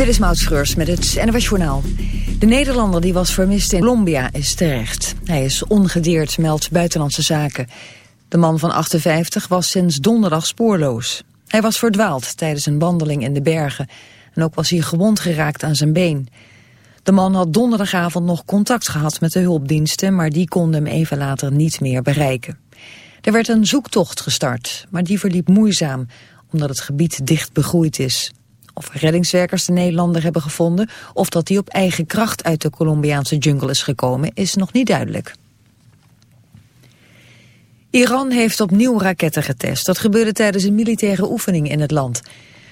Dit is Maud Schreurs met het NWS Journaal. De Nederlander die was vermist in Colombia is terecht. Hij is ongedeerd, meldt Buitenlandse Zaken. De man van 58 was sinds donderdag spoorloos. Hij was verdwaald tijdens een wandeling in de bergen. En ook was hij gewond geraakt aan zijn been. De man had donderdagavond nog contact gehad met de hulpdiensten... maar die konden hem even later niet meer bereiken. Er werd een zoektocht gestart, maar die verliep moeizaam... omdat het gebied dicht begroeid is. Of reddingswerkers de Nederlander hebben gevonden... of dat hij op eigen kracht uit de Colombiaanse jungle is gekomen... is nog niet duidelijk. Iran heeft opnieuw raketten getest. Dat gebeurde tijdens een militaire oefening in het land.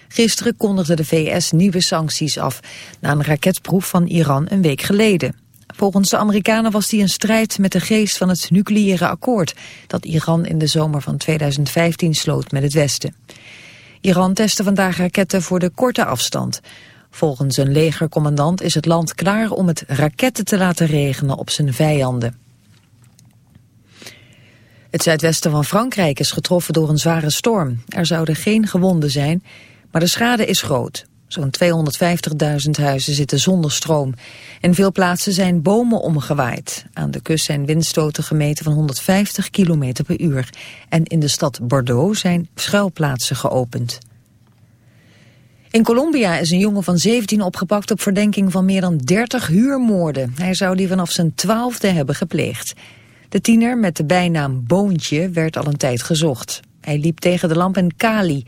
Gisteren kondigde de VS nieuwe sancties af... na een raketproef van Iran een week geleden. Volgens de Amerikanen was die een strijd met de geest van het nucleaire akkoord... dat Iran in de zomer van 2015 sloot met het Westen. Iran testte vandaag raketten voor de korte afstand. Volgens een legercommandant is het land klaar om het raketten te laten regenen op zijn vijanden. Het zuidwesten van Frankrijk is getroffen door een zware storm. Er zouden geen gewonden zijn, maar de schade is groot. Zo'n 250.000 huizen zitten zonder stroom. In veel plaatsen zijn bomen omgewaaid. Aan de kust zijn windstoten gemeten van 150 km per uur. En in de stad Bordeaux zijn schuilplaatsen geopend. In Colombia is een jongen van 17 opgepakt op verdenking van meer dan 30 huurmoorden. Hij zou die vanaf zijn twaalfde hebben gepleegd. De tiener met de bijnaam Boontje werd al een tijd gezocht. Hij liep tegen de lamp in Cali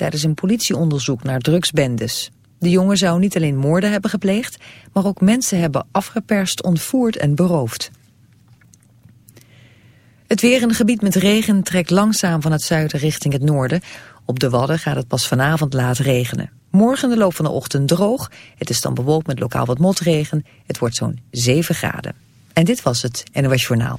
tijdens een politieonderzoek naar drugsbendes. De jongen zou niet alleen moorden hebben gepleegd, maar ook mensen hebben afgeperst, ontvoerd en beroofd. Het weer in een gebied met regen trekt langzaam van het zuiden richting het noorden. Op de Wadden gaat het pas vanavond laat regenen. Morgen de loop van de ochtend droog. Het is dan bewolkt met lokaal wat motregen. Het wordt zo'n 7 graden. En dit was het NOS Journaal.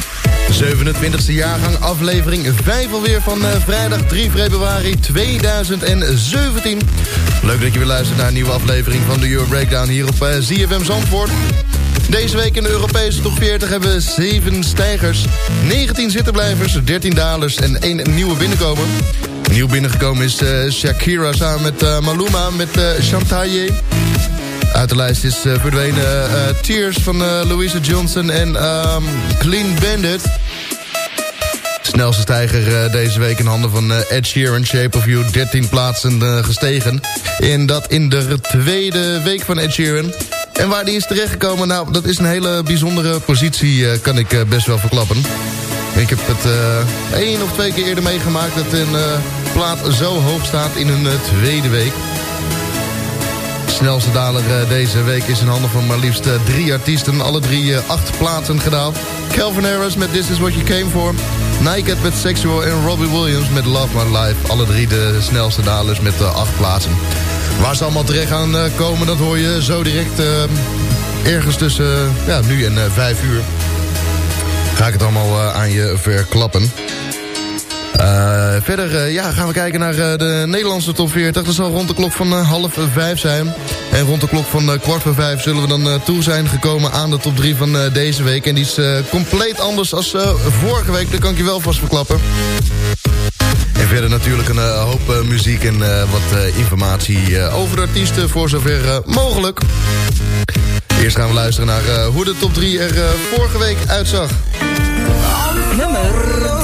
27e jaargang, aflevering 5 alweer van eh, vrijdag 3 februari 2017. Leuk dat je weer luistert naar een nieuwe aflevering van de Euro Breakdown hier op eh, ZFM Zandvoort. Deze week in de Europese top 40 hebben we 7 stijgers, 19 zittenblijvers, 13 dalers en 1 nieuwe binnenkomer. Nieuw binnengekomen is eh, Shakira samen met Maluma met Chantaye. Uit de lijst is eh, verdwenen eh, Tears van eh, Louisa Johnson en ehm, Clean Bandit. Snelste stijger eh, deze week in handen van eh, Ed Sheeran, Shape of You, 13 plaatsen eh, gestegen. En dat in de tweede week van Ed Sheeran. En waar die is terechtgekomen, nou, dat is een hele bijzondere positie, eh, kan ik eh, best wel verklappen. Ik heb het eh één of twee keer eerder meegemaakt dat een eh, plaat zo hoog staat in een eh, tweede week. Snelste daler eh, deze week is in handen van maar liefst eh, drie artiesten. Alle drie eh, acht plaatsen gedaan. Calvin Harris met This Is What You Came For. Naked met Sexual en Robbie Williams met Love My Life. Alle drie de snelste dalers met acht plaatsen. Waar ze allemaal terecht gaan komen, dat hoor je zo direct ergens tussen ja, nu en vijf uur. Ga ik het allemaal aan je verklappen. Eh, verder eh, ja, gaan we kijken naar eh, de Nederlandse top 40. Dat zal rond de klok van half vijf zijn. En rond de klok van kwart voor vijf zullen we dan toe zijn gekomen aan de top 3 van deze week. En die is compleet anders als vorige week. Dat kan ik je wel vast verklappen. En verder natuurlijk een hoop muziek en wat informatie over de artiesten voor zover mogelijk. Eerst gaan we luisteren naar hoe de top 3 er vorige week uitzag. Nummer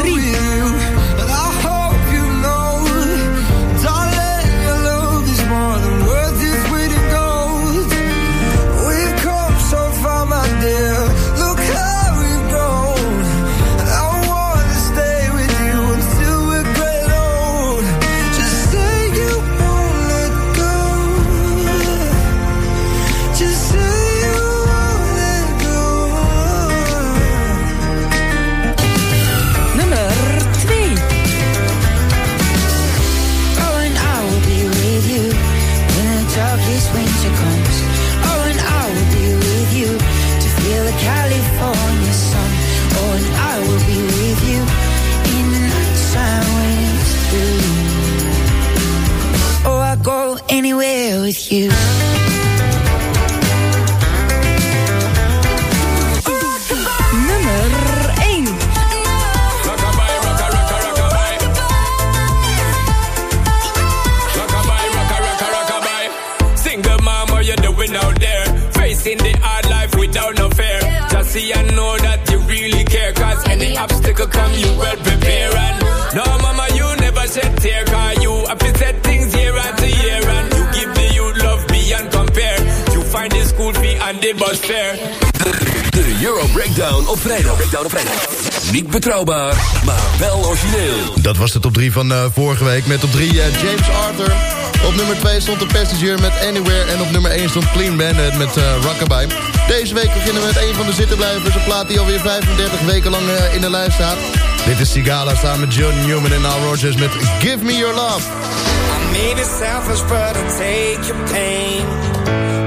De Euro Breakdown op vrijdag. Breakdown op vrijdag. Niet betrouwbaar, maar wel origineel. Dat was de top 3 van eh, vorige week. Met op 3 James Arthur. Op nummer 2 stond de Passenger met Anywhere. En op nummer 1 stond Clean Bandit met uh, Rockabye. Deze week beginnen we met een van de zittenblijvers. Een plaat die alweer 35 weken lang uh, in de lijst staat. Dit is Sigala samen met John Newman en Al Rogers met Give Me Your Love. I made it selfish, but I'll take your pain.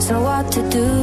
So what to do?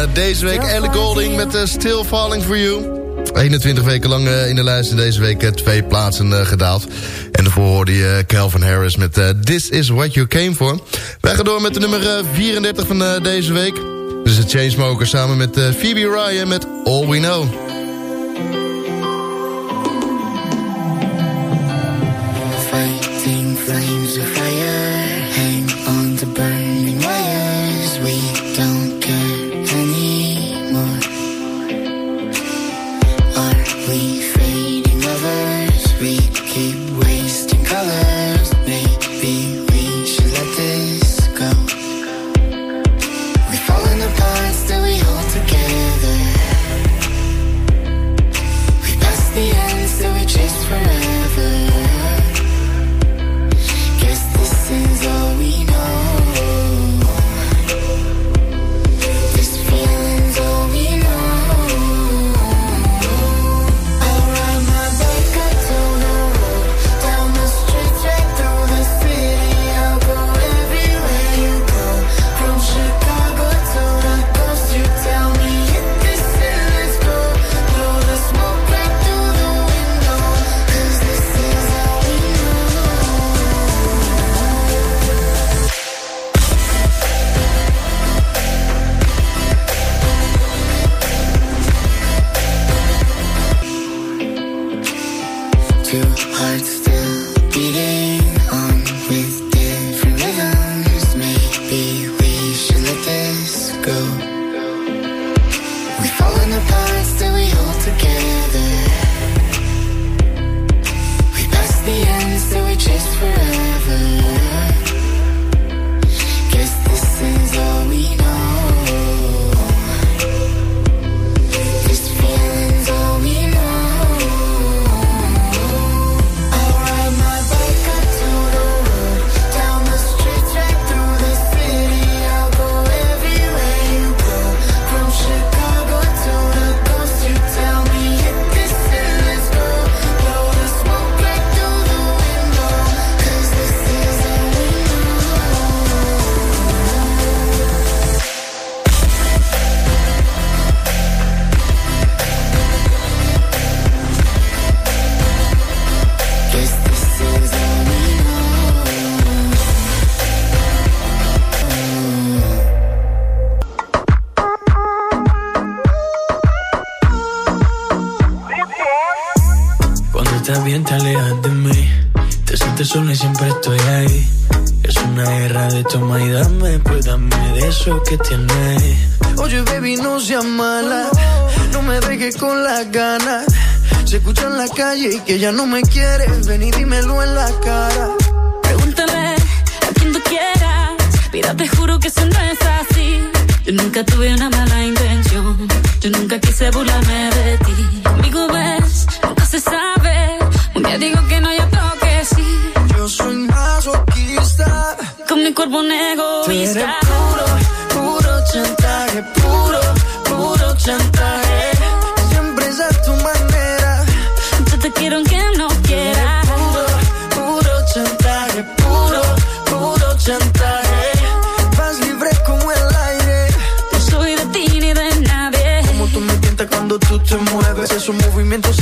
Eh, deze week Ellie Golding met eh, Still Falling For You. 21 weken lang eh, in de lijst en deze week twee plaatsen gedaald. En daarvoor hoorde je Calvin Harris met This Is What You Came For. Wij gaan door met de nummer 34 van deze week. Dus de Chainsmokers samen met Phoebe Ryan met All We Know. Calle y que ya no me quieres. Ven y dímelo en la cara. Pregúntale a quien tú quieras. Mira, te juro que eso no es así. Yo nunca tuve una mala intención. Yo nunca quise burlarme de ti. Conmigo ves, nunca se sabe. Un día digo que no, y otro que sí. Yo soy masoquista. Con mi cuerpo un Tú eres egoísta. puro, puro chantaje. Puro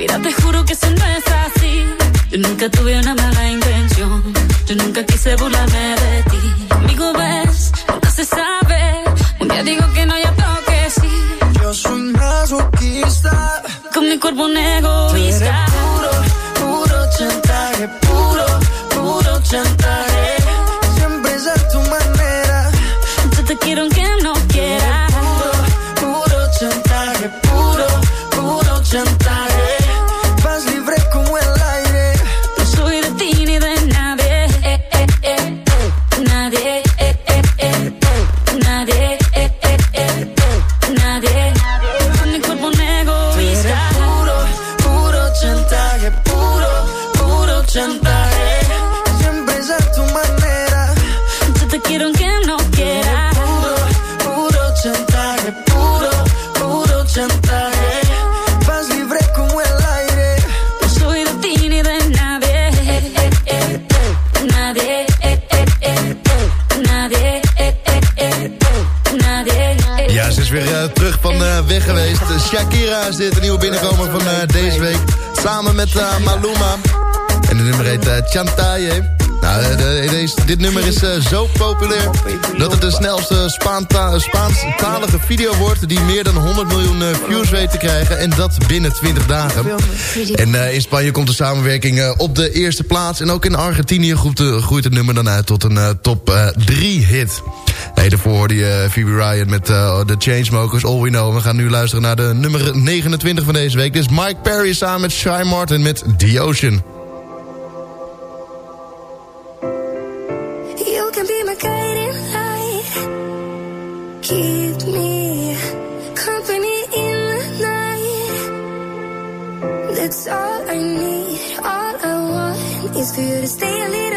Mira, te juro que eso no es así. Yo nunca tuve una mala intención. Yo nunca quise burlarme de ti. Conmigo ves, nunca se sabe. Un día digo que no, y otro que sí. Yo soy masoquista. Con mi cuerpo un Tú eres egoísta. puro, puro chantaje. Puro, puro chantaje. Geweest. Shakira is dit, een nieuwe binnenkomer van eh, deze week. Samen met eh, Maluma. En de nummer heet eh, Chantaye. Nou, eh, dit nummer is eh, zo populair dat het de snelste Spaanta- Spaanstalige video wordt... die meer dan 100 miljoen eh, views weet te krijgen. En dat binnen 20 dagen. En in Spanje komt de samenwerking op de eerste plaats. En ook in Argentinië groeit, het nummer dan uit tot een top 3 hit. Nee, daarvoor hoorde je Phoebe Ryan met de Chainsmokers, All We Know. We gaan nu luisteren naar de nummer 29 van deze week. Dit is Mike Perry samen met Shy Martin met The Ocean. Is for you to stay a little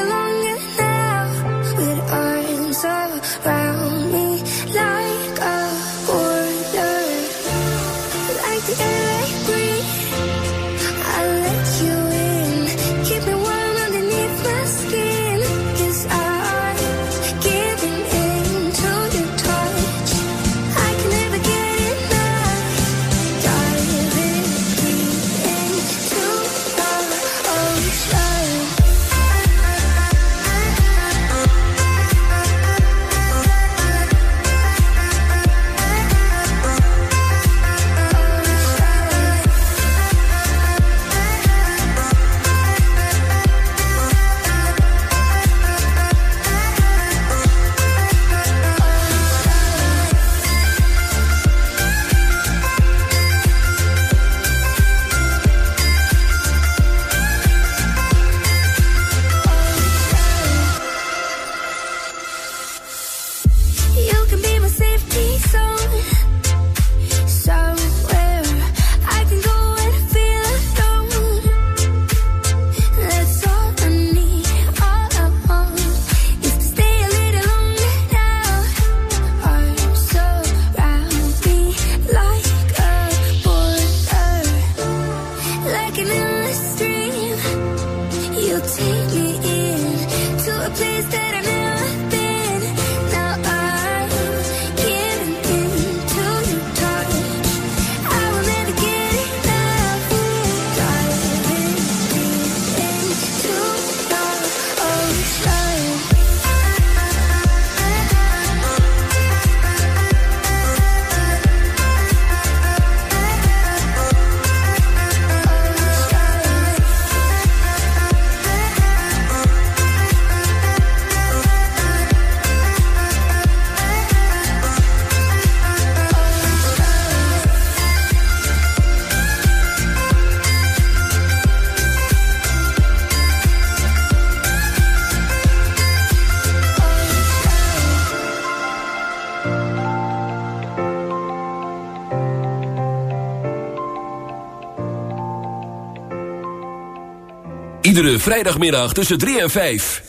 Iedere vrijdagmiddag tussen 3 en 5.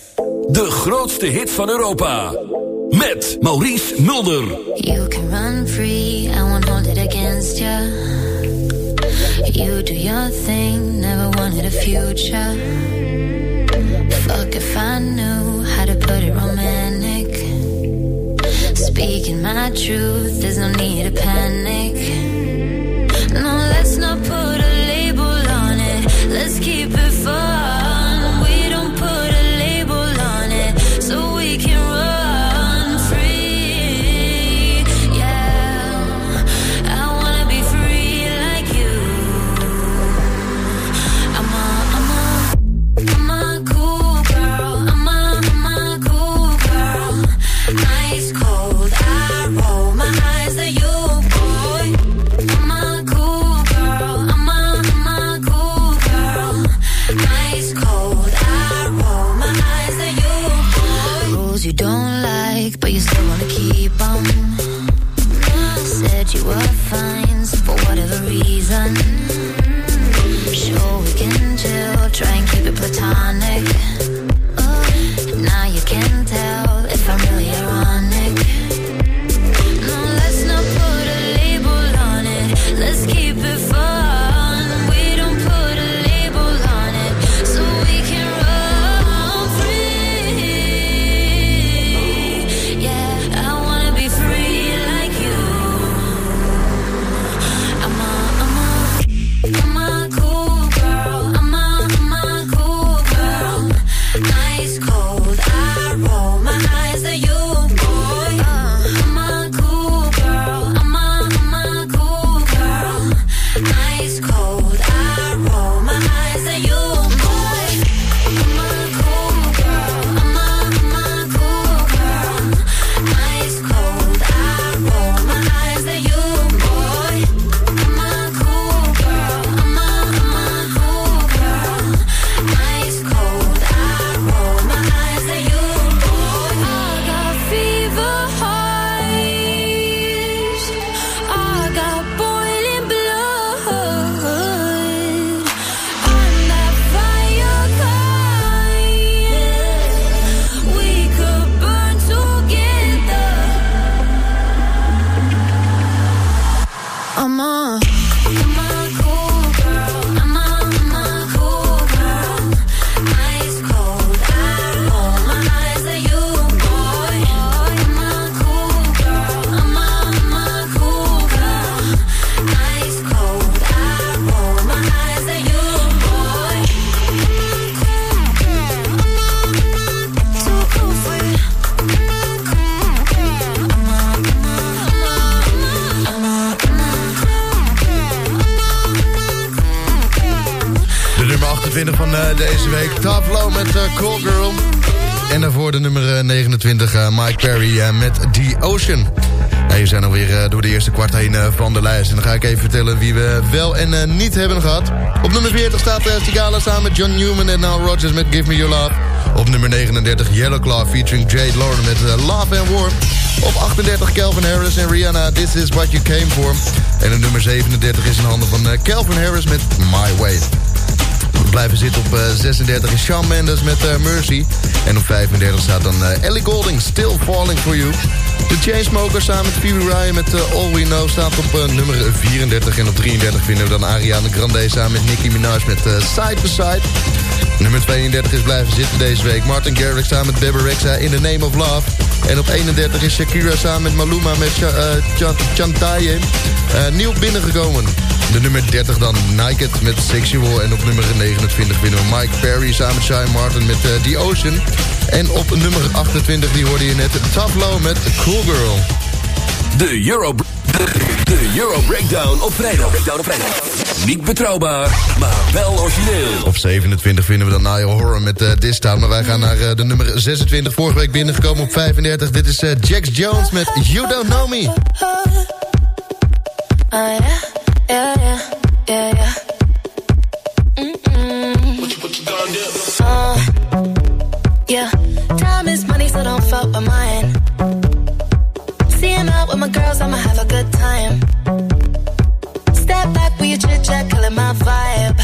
De grootste hit van Europa. Met Maurice Mulder. You can run free, I won't it against you. You do your thing, never wanted a future. Fuck if I knew how to put it romantic. Speaking my truth, there's no need to panic. No, let's not put a label on it. Let's keep it I'm a, week. Low met eh, Cool Girl. En daarvoor de nummer eh, 29, eh, Mike Perry eh, met The Ocean. En we zijn alweer eh, door de eerste kwart heen eh, van de lijst. En dan ga ik even vertellen wie we wel en eh, niet hebben gehad. Op nummer 40 staat uh, Sigala samen met John Newman en Nile Rodgers met Give Me Your Love. Op nummer 39 Yellow Claw featuring Jade Lauren met eh, Love and War. Op 38 Calvin Harris en Rihanna This Is What You Came For. En op nummer 37 is in handen van eh, Calvin Harris met My Way. Blijven zitten op eh, 36 is Shawn Mendes met eh, Mercy. En op 35 staat dan eh, Ellie Golding, Still Falling For You. De Chainsmokers samen met Phoebe Ryan met eh, All We Know staat op eh, nummer 34. En op 33 vinden we dan Ariana Grande samen met Nicki Minaj met eh, Side to Side. Nummer 32 is blijven zitten deze week. Martin Garrix samen met Bebe in The Name of Love. En op 31 is Shakira samen met Maluma met Cha eh, eh, nieuw binnengekomen. De nummer 30 dan Naked met Sexual. En op nummer 29 vinden we Mike Perry samen met Shai Martin met eh, The Ocean. En op nummer 28 die hoorde je net Low met Cool Girl. De Euro, de, Euro Breakdown op vrijdag. Breakdown op vrijdag. Niet betrouwbaar, maar wel origineel. Op 27 vinden we dan Niall Horror met uh, This Town. Maar wij gaan naar eh, de nummer 26. Vorige week binnengekomen op 35. Dit is eh, Jax Jones met You Don't Know Me. Oh yeah, yeah, yeah, yeah, yeah. What you, what you gonna do? Uh, yeah, time is money, so don't fuck with mine. Girls, I'ma have a good time. Step back with your chit chat, killing my vibe.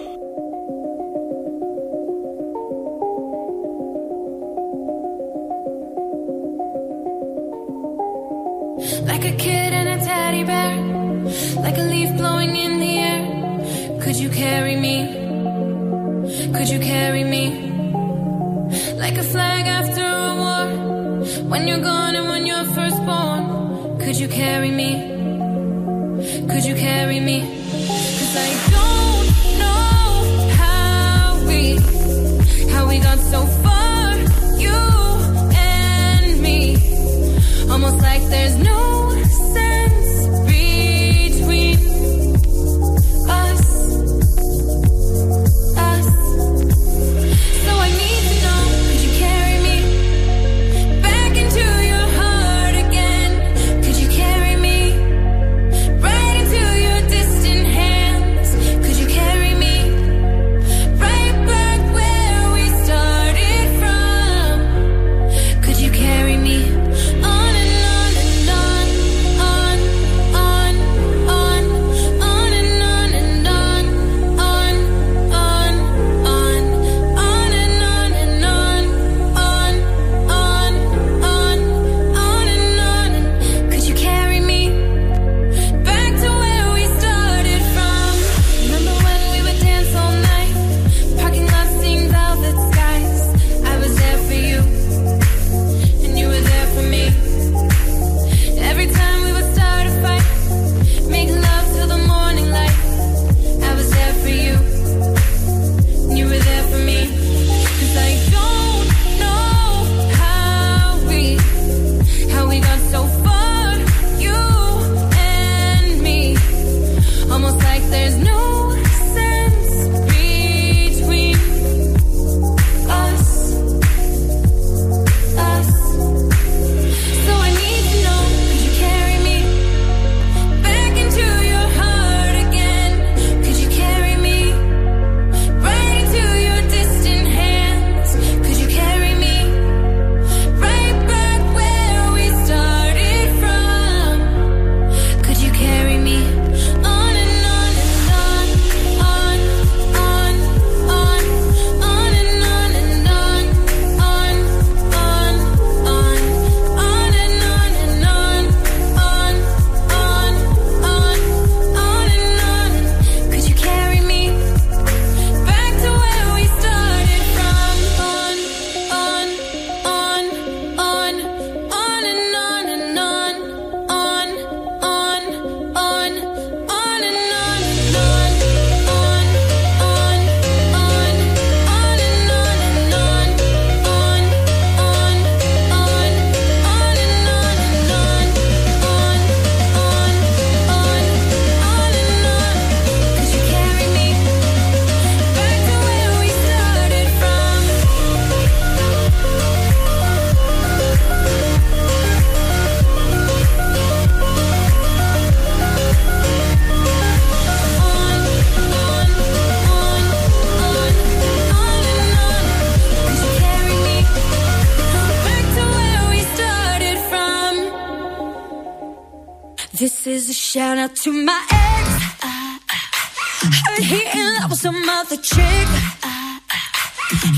another chick.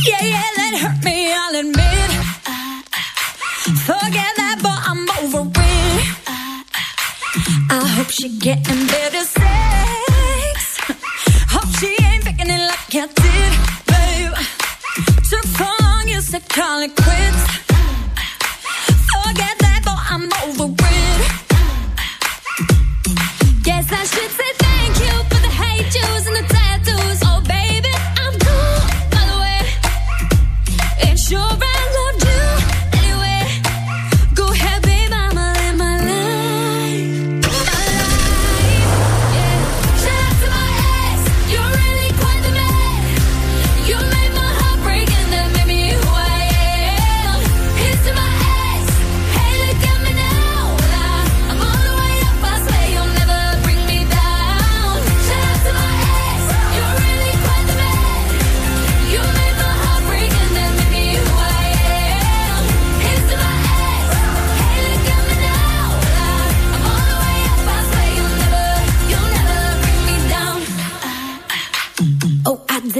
Yeah, yeah, that hurt me, I'll admit. Forget that, but I'm over it. I hope she getting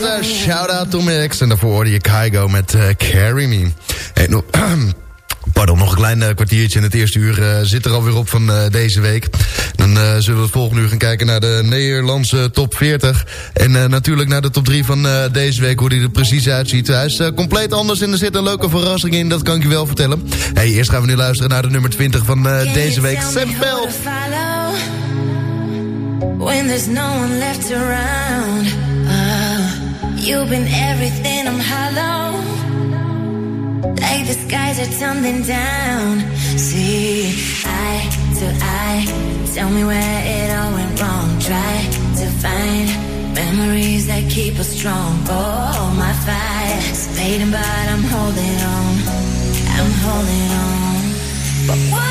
met Shout Out to Max. En daarvoor hoorde je Kaigo met uh, Carry Me. Hey, nou, Pardon, nog een klein eh, kwartiertje in het eerste uur uh, zit er alweer op van deze week. Dan zullen we het volgende uur gaan kijken naar de Nederlandse top 40. En natuurlijk naar de top 3 van deze week, hoe die er precies uitziet. Hij is compleet anders en er zit een leuke verrassing in, dat kan ik je wel vertellen. Hey, eerst gaan we nu luisteren naar de nummer 20 van deze week, Sam Bell. When there's no one left around You've been everything I'm hollow. Like the skies are tumbling down. See, eye to eye. Tell me where it all went wrong. Try to find memories that keep us strong. Oh, my fire's fading, but I'm holding on. I'm holding on. But what?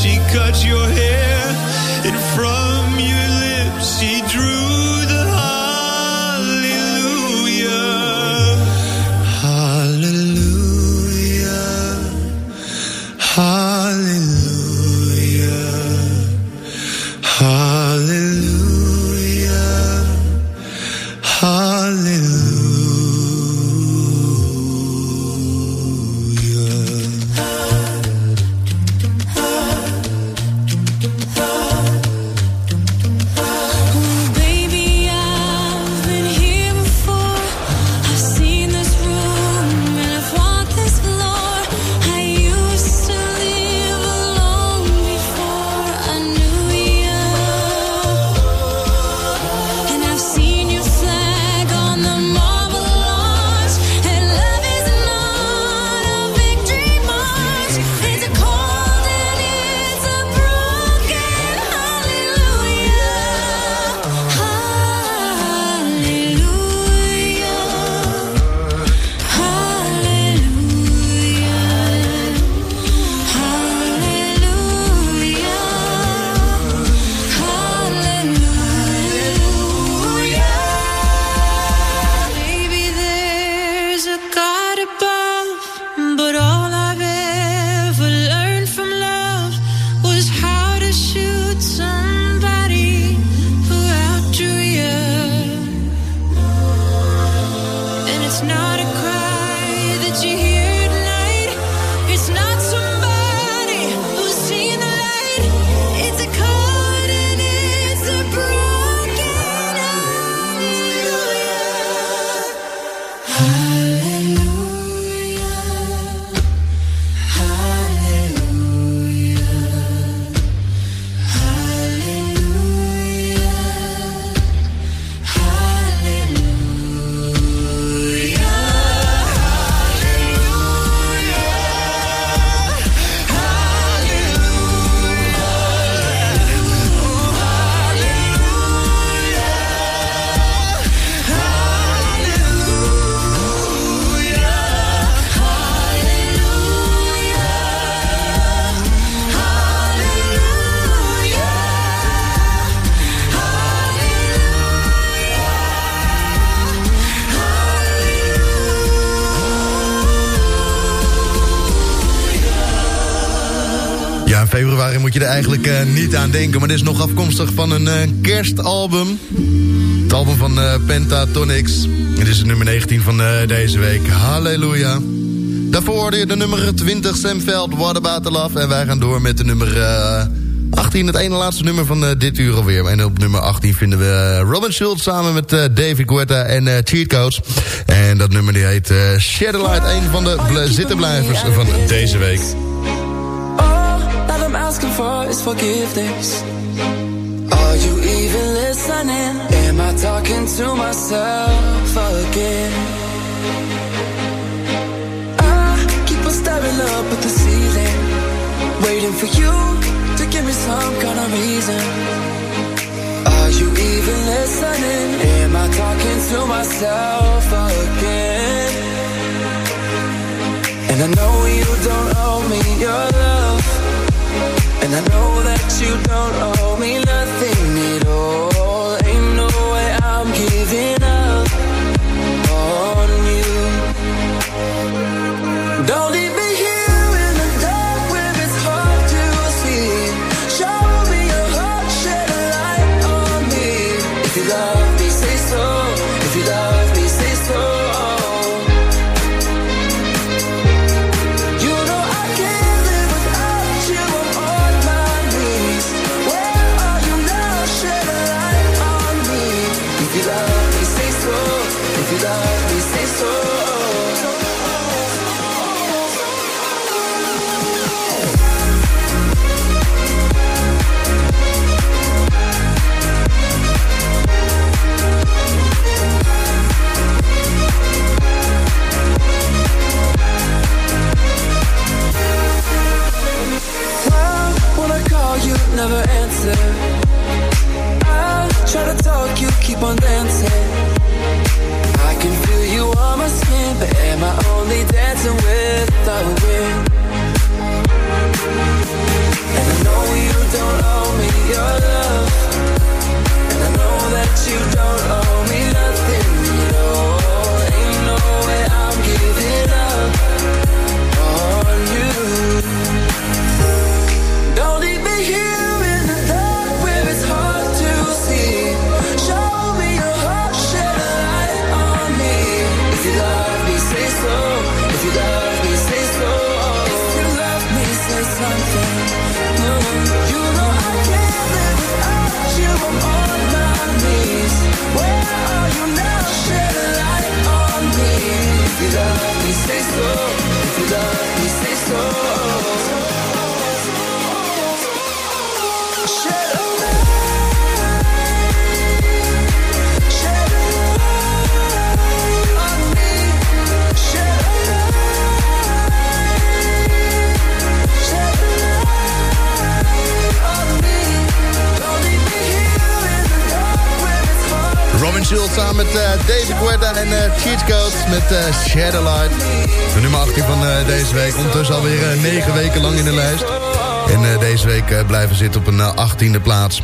She cut your hair. And from your lips she niet aan denken. Maar dit is nog afkomstig van een eh, kerstalbum. Het album van eh, Pentatonix. Dit is nummer 19 van eh, deze week. Halleluja. Daarvoor hoorde je de nummer 20 Sam Veld, What About The Love. En wij gaan door met de nummer eh, 18. Het ene laatste nummer van dit uur alweer. En op nummer 18 vinden we Robin Schultz samen met David Guetta en Cheat Codes. En dat nummer die heet Shadowlight. Een van de bl- zittenblijvers van deze week. Asking for is forgiveness. Are you even listening? Am I talking to myself again? I keep on staring up at the ceiling, waiting for you to give me some kind of reason. Are you even listening? Am I talking to myself again? And I know you don't owe me. And I know that you don't samen met eh, David Guetta en eh Cheat Codes met eh Shadowlight. De nummer 18 van deze week. Ondertussen alweer eh, 9 weken lang in de lijst. En deze week blijven zitten op een eh, 18e plaats.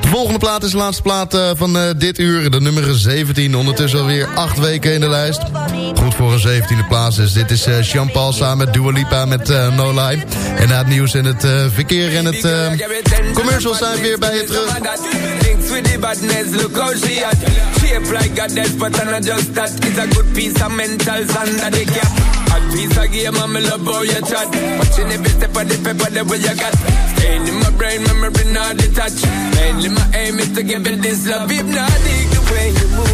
De volgende plaat is de laatste plaat van dit uur. De nummer 17. Ondertussen alweer 8 weken in de lijst. Goed voor een 17e plaats. Dus dit is Jean-Paul samen met Dua Lipa met No Line. En na het nieuws en het verkeer en het commercials zijn we weer bij je terug. With the badness, look how she at. Shape like a death, but I'm not just that. It's a good piece of mental sand that they cap. A piece of game, I'm love how you chat. Watching every step of the paper, the way you got. Staying in my brain, memory not detached. Mainly my aim is to give it this love. Hypnotic the way you move.